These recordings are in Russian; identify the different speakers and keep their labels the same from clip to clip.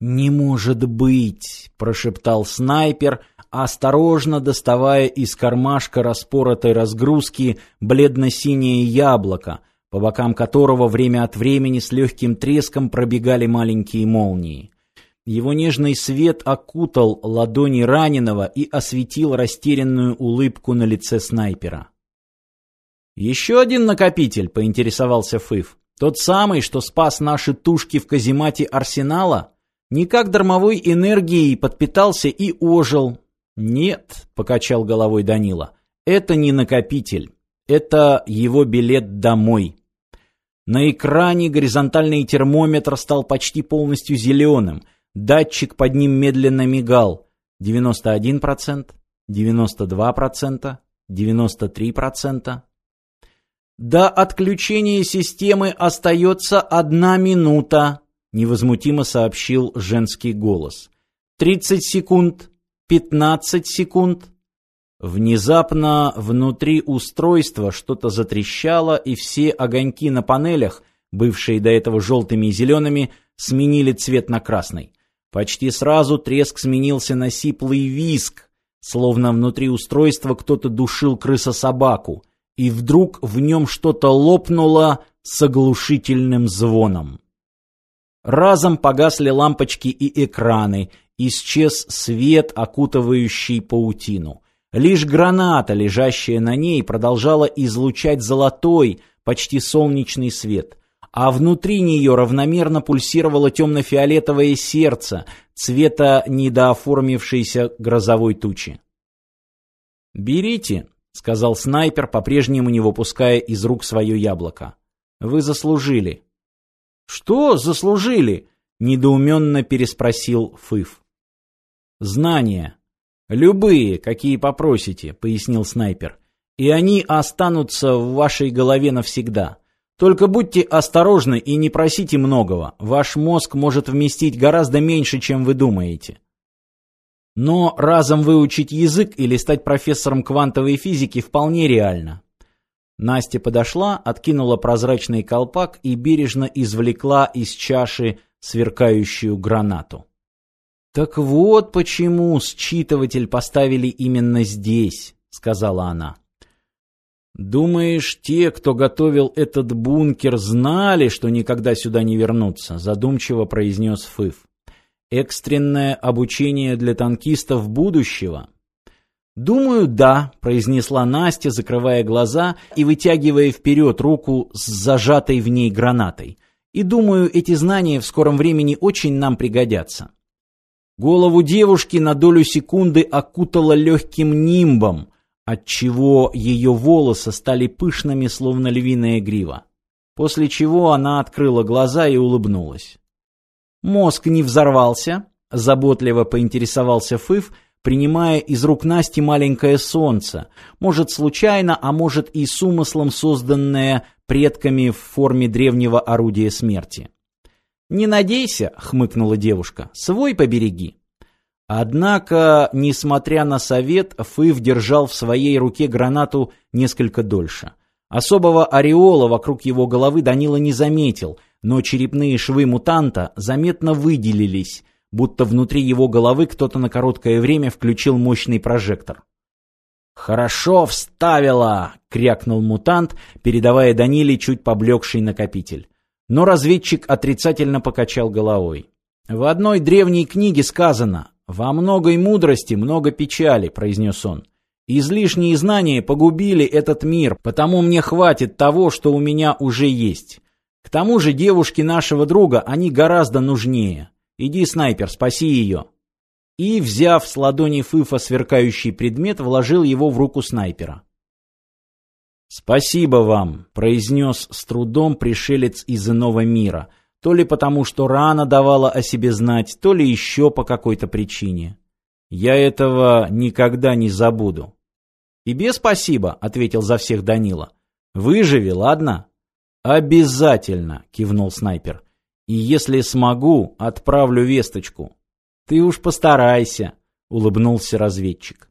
Speaker 1: «Не может быть!» – прошептал снайпер, осторожно доставая из кармашка распоротой разгрузки бледно-синее яблоко, по бокам которого время от времени с легким треском пробегали маленькие молнии. Его нежный свет окутал ладони раненого и осветил растерянную улыбку на лице снайпера. «Еще один накопитель», — поинтересовался Фыв. «Тот самый, что спас наши тушки в каземате Арсенала?» Никак дармовой энергией подпитался и ожил. Нет, покачал головой Данила. Это не накопитель. Это его билет домой. На экране горизонтальный термометр стал почти полностью зеленым. Датчик под ним медленно мигал. 91%, 92%, 93%. До отключения системы остается одна минута, невозмутимо сообщил женский голос. «Тридцать секунд, пятнадцать секунд». Внезапно внутри устройства что-то затрещало, и все огоньки на панелях, бывшие до этого желтыми и зелеными, сменили цвет на красный. Почти сразу треск сменился на сиплый виск, словно внутри устройства кто-то душил крыса-собаку, и вдруг в нем что-то лопнуло с оглушительным звоном. Разом погасли лампочки и экраны, исчез свет, окутывающий паутину. Лишь граната, лежащая на ней, продолжала излучать золотой, почти солнечный свет, а внутри нее равномерно пульсировало темно-фиолетовое сердце цвета недооформившейся грозовой тучи. «Берите», — сказал снайпер, по-прежнему не выпуская из рук свое яблоко. «Вы заслужили». «Что заслужили?» — недоуменно переспросил Фыф. «Знания. Любые, какие попросите», — пояснил снайпер. «И они останутся в вашей голове навсегда. Только будьте осторожны и не просите многого. Ваш мозг может вместить гораздо меньше, чем вы думаете». Но разом выучить язык или стать профессором квантовой физики вполне реально. Настя подошла, откинула прозрачный колпак и бережно извлекла из чаши сверкающую гранату. «Так вот почему считыватель поставили именно здесь», — сказала она. «Думаешь, те, кто готовил этот бункер, знали, что никогда сюда не вернутся?» — задумчиво произнес Фыв. «Экстренное обучение для танкистов будущего?» «Думаю, да», — произнесла Настя, закрывая глаза и вытягивая вперед руку с зажатой в ней гранатой. «И думаю, эти знания в скором времени очень нам пригодятся». Голову девушки на долю секунды окутало легким нимбом, отчего ее волосы стали пышными, словно львиная грива. После чего она открыла глаза и улыбнулась. «Мозг не взорвался?» — заботливо поинтересовался Фыв — принимая из рук Насти маленькое солнце, может случайно, а может и с умыслом созданное предками в форме древнего орудия смерти. «Не надейся», — хмыкнула девушка, — «свой побереги». Однако, несмотря на совет, Фыв держал в своей руке гранату несколько дольше. Особого ореола вокруг его головы Данила не заметил, но черепные швы мутанта заметно выделились, будто внутри его головы кто-то на короткое время включил мощный прожектор. «Хорошо вставила!» — крякнул мутант, передавая Даниле чуть поблекший накопитель. Но разведчик отрицательно покачал головой. «В одной древней книге сказано «Во многой мудрости много печали», — произнес он. «Излишние знания погубили этот мир, потому мне хватит того, что у меня уже есть. К тому же девушки нашего друга, они гораздо нужнее. Иди, снайпер, спаси ее. И, взяв с ладони Фыфа сверкающий предмет, вложил его в руку снайпера. «Спасибо вам», — произнес с трудом пришелец из иного мира, то ли потому, что рана давала о себе знать, то ли еще по какой-то причине. «Я этого никогда не забуду». «Тебе спасибо», — ответил за всех Данила. «Выживи, ладно?» «Обязательно», — кивнул снайпер. И если смогу, отправлю весточку. Ты уж постарайся, улыбнулся разведчик.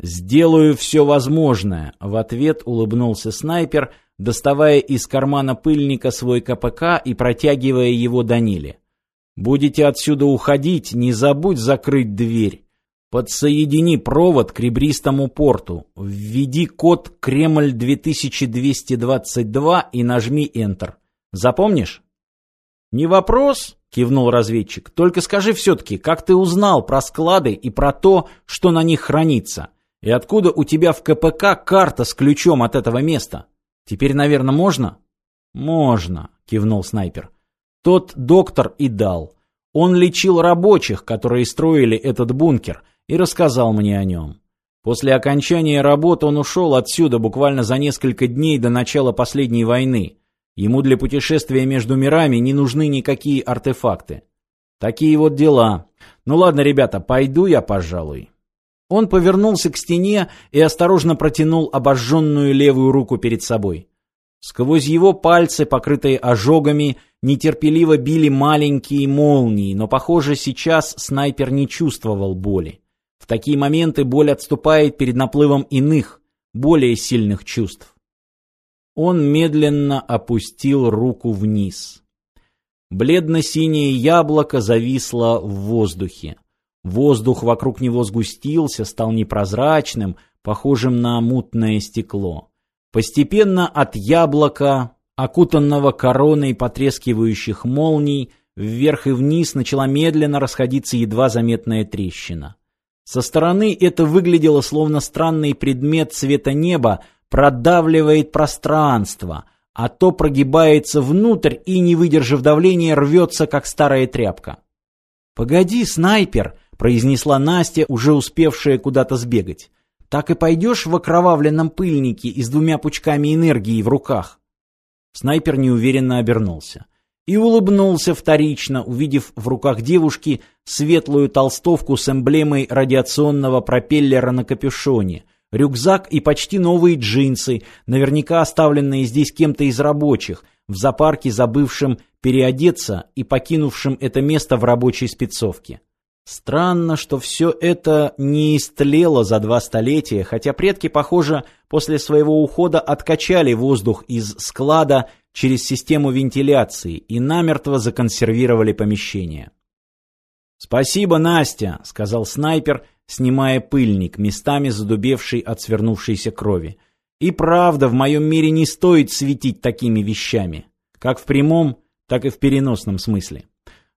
Speaker 1: Сделаю все возможное, в ответ улыбнулся снайпер, доставая из кармана пыльника свой КПК и протягивая его Даниле. Будете отсюда уходить, не забудь закрыть дверь. Подсоедини провод к ребристому порту. Введи код Кремль 2222 и нажми Enter. Запомнишь? Не вопрос, кивнул разведчик. Только скажи все-таки, как ты узнал про склады и про то, что на них хранится? И откуда у тебя в КПК карта с ключом от этого места? Теперь, наверное, можно? Можно, кивнул снайпер. Тот доктор и дал. Он лечил рабочих, которые строили этот бункер, и рассказал мне о нем. После окончания работы он ушел отсюда буквально за несколько дней до начала последней войны. Ему для путешествия между мирами не нужны никакие артефакты. Такие вот дела. Ну ладно, ребята, пойду я, пожалуй. Он повернулся к стене и осторожно протянул обожженную левую руку перед собой. Сквозь его пальцы, покрытые ожогами, нетерпеливо били маленькие молнии, но, похоже, сейчас снайпер не чувствовал боли. В такие моменты боль отступает перед наплывом иных, более сильных чувств. Он медленно опустил руку вниз. Бледно-синее яблоко зависло в воздухе. Воздух вокруг него сгустился, стал непрозрачным, похожим на мутное стекло. Постепенно от яблока, окутанного короной потрескивающих молний, вверх и вниз начала медленно расходиться едва заметная трещина. Со стороны это выглядело словно странный предмет цвета неба продавливает пространство, а то прогибается внутрь и, не выдержав давления, рвется, как старая тряпка. «Погоди, снайпер!» — произнесла Настя, уже успевшая куда-то сбегать. Так и пойдешь в окровавленном пыльнике и с двумя пучками энергии в руках?» Снайпер неуверенно обернулся. И улыбнулся вторично, увидев в руках девушки светлую толстовку с эмблемой радиационного пропеллера на капюшоне, рюкзак и почти новые джинсы, наверняка оставленные здесь кем-то из рабочих, в зоопарке забывшим переодеться и покинувшим это место в рабочей спецовке. Странно, что все это не истлело за два столетия, хотя предки, похоже, после своего ухода откачали воздух из склада через систему вентиляции и намертво законсервировали помещение. «Спасибо, Настя», — сказал снайпер, снимая пыльник, местами задубевший от свернувшейся крови. «И правда, в моем мире не стоит светить такими вещами, как в прямом, так и в переносном смысле».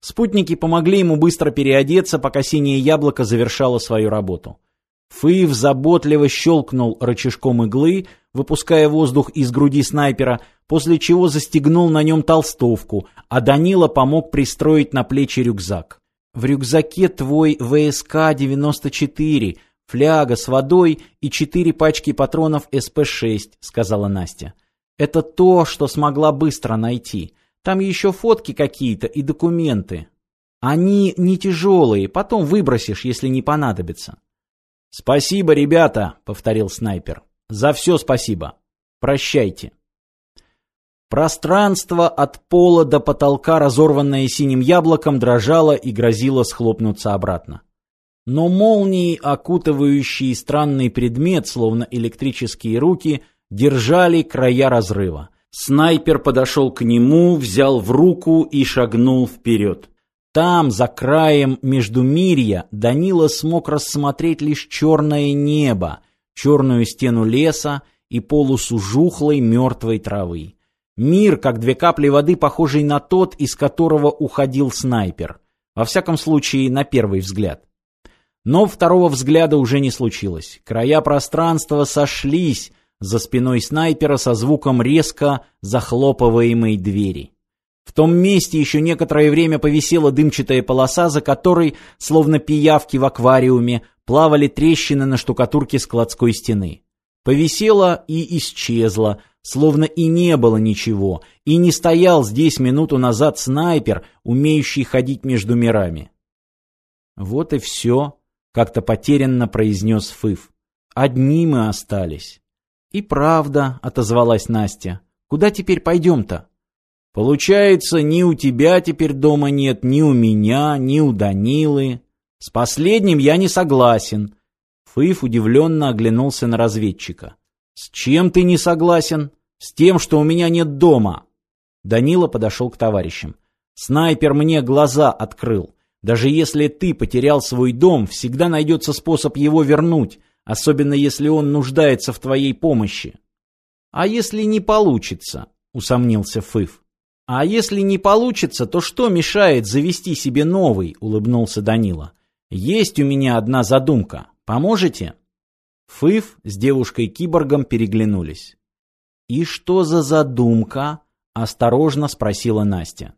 Speaker 1: Спутники помогли ему быстро переодеться, пока синее яблоко завершало свою работу. Фыв заботливо щелкнул рычажком иглы, выпуская воздух из груди снайпера, после чего застегнул на нем толстовку, а Данила помог пристроить на плечи рюкзак. «В рюкзаке твой ВСК-94, фляга с водой и четыре пачки патронов СП-6», — сказала Настя. «Это то, что смогла быстро найти». Там еще фотки какие-то и документы. Они не тяжелые, потом выбросишь, если не понадобится. «Спасибо, ребята», — повторил снайпер. «За все спасибо. Прощайте». Пространство от пола до потолка, разорванное синим яблоком, дрожало и грозило схлопнуться обратно. Но молнии, окутывающие странный предмет, словно электрические руки, держали края разрыва. Снайпер подошел к нему, взял в руку и шагнул вперед. Там, за краем Междумирья, Данила смог рассмотреть лишь черное небо, черную стену леса и полосу жухлой мертвой травы. Мир, как две капли воды, похожий на тот, из которого уходил снайпер. Во всяком случае, на первый взгляд. Но второго взгляда уже не случилось. Края пространства сошлись, за спиной снайпера со звуком резко захлопываемой двери. В том месте еще некоторое время повисела дымчатая полоса, за которой, словно пиявки в аквариуме, плавали трещины на штукатурке складской стены. Повисела и исчезла, словно и не было ничего, и не стоял здесь минуту назад снайпер, умеющий ходить между мирами. «Вот и все», — как-то потерянно произнес Фыв. «Одни мы остались». «И правда», — отозвалась Настя. «Куда теперь пойдем-то?» «Получается, ни у тебя теперь дома нет, ни у меня, ни у Данилы. С последним я не согласен». Фыф удивленно оглянулся на разведчика. «С чем ты не согласен?» «С тем, что у меня нет дома». Данила подошел к товарищам. Снайпер мне глаза открыл. Даже если ты потерял свой дом, всегда найдется способ его вернуть, особенно если он нуждается в твоей помощи. А если не получится, усомнился Фыф. А если не получится, то что мешает завести себе новый, улыбнулся Данила. Есть у меня одна задумка. Поможете? Фыф с девушкой-киборгом переглянулись. «И что за задумка?» – осторожно спросила Настя.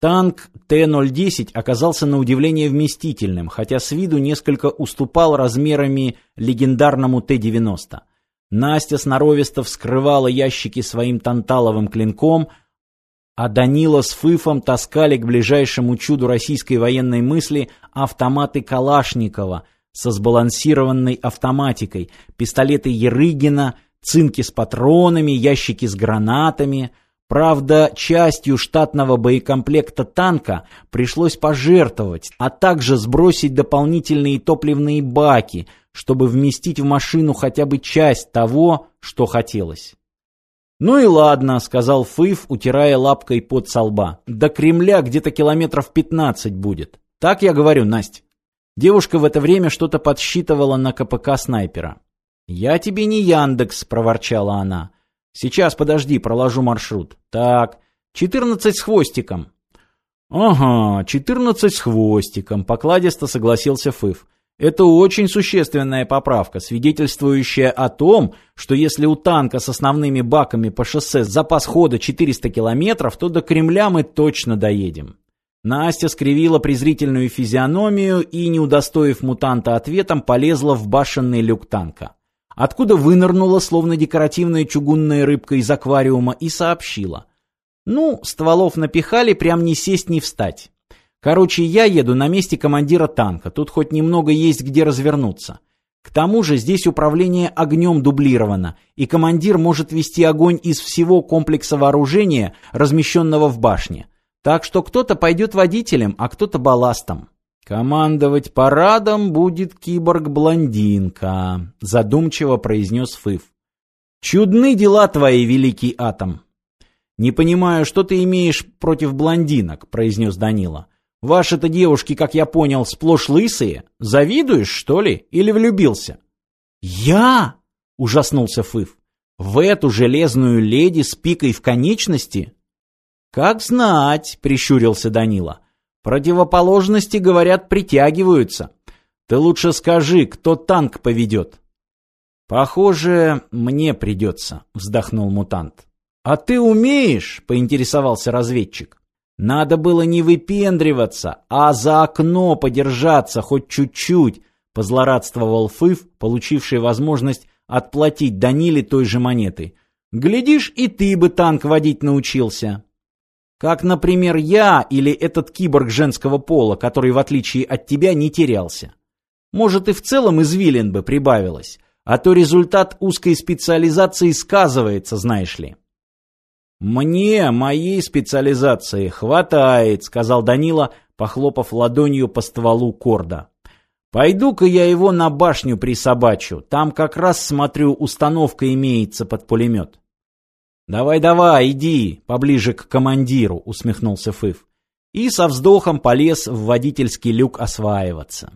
Speaker 1: Танк Т-010 оказался на удивление вместительным, хотя с виду несколько уступал размерами легендарному Т-90. Настя сноровисто вскрывала ящики своим танталовым клинком, а Данила с Фыфом таскали к ближайшему чуду российской военной мысли автоматы Калашникова со сбалансированной автоматикой, пистолеты Ерыгина, цинки с патронами, ящики с гранатами – Правда, частью штатного боекомплекта танка пришлось пожертвовать, а также сбросить дополнительные топливные баки, чтобы вместить в машину хотя бы часть того, что хотелось. «Ну и ладно», — сказал Фыф, утирая лапкой под солба. «До Кремля где-то километров пятнадцать будет. Так я говорю, Насть». Девушка в это время что-то подсчитывала на КПК снайпера. «Я тебе не Яндекс», — проворчала она. Сейчас, подожди, проложу маршрут. Так, 14 с хвостиком. Ага, 14 с хвостиком, покладисто согласился Фыф. Это очень существенная поправка, свидетельствующая о том, что если у танка с основными баками по шоссе запас хода 400 километров, то до Кремля мы точно доедем. Настя скривила презрительную физиономию и, не удостоив мутанта ответом, полезла в башенный люк танка откуда вынырнула, словно декоративная чугунная рыбка из аквариума, и сообщила. «Ну, стволов напихали, прям не сесть, не встать. Короче, я еду на месте командира танка, тут хоть немного есть где развернуться. К тому же здесь управление огнем дублировано, и командир может вести огонь из всего комплекса вооружения, размещенного в башне. Так что кто-то пойдет водителем, а кто-то балластом». «Командовать парадом будет киборг-блондинка», — задумчиво произнес Фыф. «Чудны дела твои, великий атом!» «Не понимаю, что ты имеешь против блондинок», — произнес Данила. «Ваши-то девушки, как я понял, сплошь лысые. Завидуешь, что ли, или влюбился?» «Я?» — ужаснулся Фыф. «В эту железную леди с пикой в конечности?» «Как знать», — прищурился Данила. Противоположности, говорят, притягиваются. Ты лучше скажи, кто танк поведет. Похоже, мне придется, вздохнул мутант. А ты умеешь? Поинтересовался разведчик. Надо было не выпендриваться, а за окно подержаться хоть чуть-чуть, позлорадствовал Фыф, получивший возможность отплатить Даниле той же монетой. Глядишь, и ты бы танк водить научился. Как, например, я или этот киборг женского пола, который, в отличие от тебя, не терялся. Может, и в целом извилин бы прибавилось, а то результат узкой специализации сказывается, знаешь ли. «Мне моей специализации хватает», — сказал Данила, похлопав ладонью по стволу корда. «Пойду-ка я его на башню присобачу. Там как раз, смотрю, установка имеется под пулемет». «Давай-давай, иди, поближе к командиру», — усмехнулся Фыф. И со вздохом полез в водительский люк осваиваться.